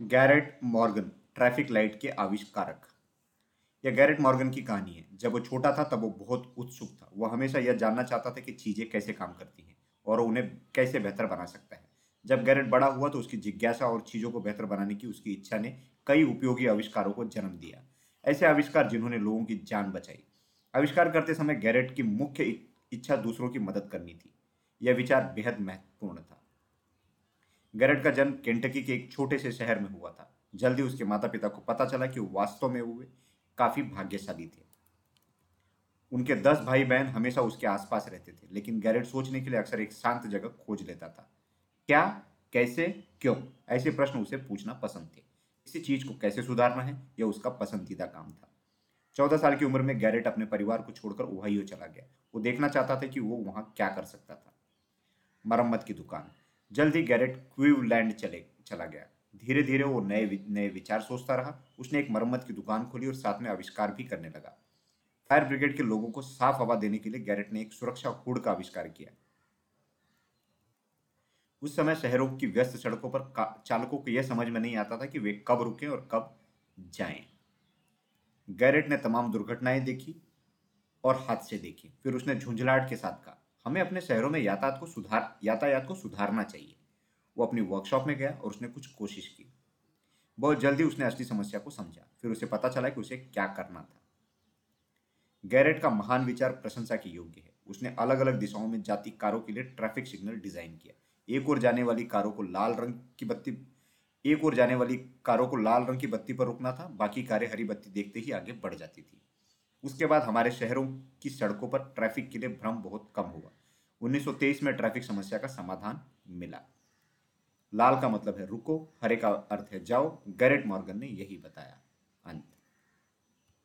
Garrett Morgan, traffic light के आविष्कारक। यह गैरेट मॉर्गन की कहानी है। जब वो छोटा था, तब वो बहुत उत्सुक था। वो हमेशा यह जानना चाहता था कि चीज़ें कैसे काम करती हैं और उन्हें कैसे बेहतर बना सकता है। जब गैरेट बड़ा हुआ तो उसकी जिज्ञासा और चीज़ों को बेहतर बनाने की उसकी इच्छा ने कई उपयोगी आविष्कारों को जन्म दिया। ऐसे आविष्कार जिन्होंने लोगों की जान बचाई। आविष्कार करते समय गैरेट की मुख्य इच्छा दूसरों की मदद करनी थी। यह विचार बेहद महत्वपूर्ण था। गैरेट का जन्म केंटकी के एक छोटे से शहर में हुआ था। जल्दी उसके माता पिता को पता चला कि वास्तव में हुए। काफ़ी भाग्यशाली थे। उनके दस भाई बहन हमेशा उसके आसपास रहते थे, लेकिन गैरेट सोचने के लिए अक्सर एक शांत जगह खोज लेता था। क्या? कैसे? क्यों? ऐसे प्रश्न उसे पूछना पसंद थे। किसी चीज़ को कैसे सुधारना है, यह उसका पसंदीदा काम था। चौदह साल की उम्र में गैरेट अपने परिवार को छोड़कर ओहाइयो चला गया। वो देखना चाहता था कि वो वहाँ क्या कर सकता था। मरम्मत की दुकान। जल्द ही गैरेट क्वीवलैंड चले, चला गया। धीरे धीरे वो नए नए विचार सोचता रहा। उसने एक मरम्मत की दुकान खोली और साथ में आविष्कार भी करने लगा। फायर ब्रिगेड के लोगों को साफ़ हवा देने के लिए गैरेट ने एक सुरक्षा हुड का आविष्कार किया। उस समय शहरों की व्यस्त सड़कों पर चालकों को यह समझ में नहीं आता था कि वे कब रुकें और कब जाएँ। गैरेट ने तमाम दुर्घटनाएँ देखी और हादसे देखे। फिर उसने झुंझलाहट के साथ कहा हमें अपने शहरों में यातायात को सुधार, यातायात को सुधारना चाहिए। वो अपनी वर्कशॉप में गया और उसने कुछ कोशिश की। बहुत जल्दी उसने असली समस्या को समझा। फिर उसे पता चला कि उसे क्या करना था। गैरेट का महान विचार प्रशंसा के योग्य है। उसने अलग अलग दिशाओं में जाती कारों के लिए ट्रैफ़िक सिग्नल डिज़ाइन किया। एक ओर जाने वाली कारों को लाल रंग की बत्ती, एक ओर जाने वाली कारों को लाल रंग की बत्ती पर रुकना था। बाकी कारें हरी बत्ती देखते ही आगे बढ़ जाती थी। उसके बाद हमारे शहरों की सड़कों पर ट्रैफ़िक के लिए भ्रम बहुत कम हुआ। 1923 में ट्रैफ़िक समस्या का समाधान मिला। लाल का मतलब है रुको, हरे का अर्थ है जाओ, गैरेट मॉर्गन ने यही बताया।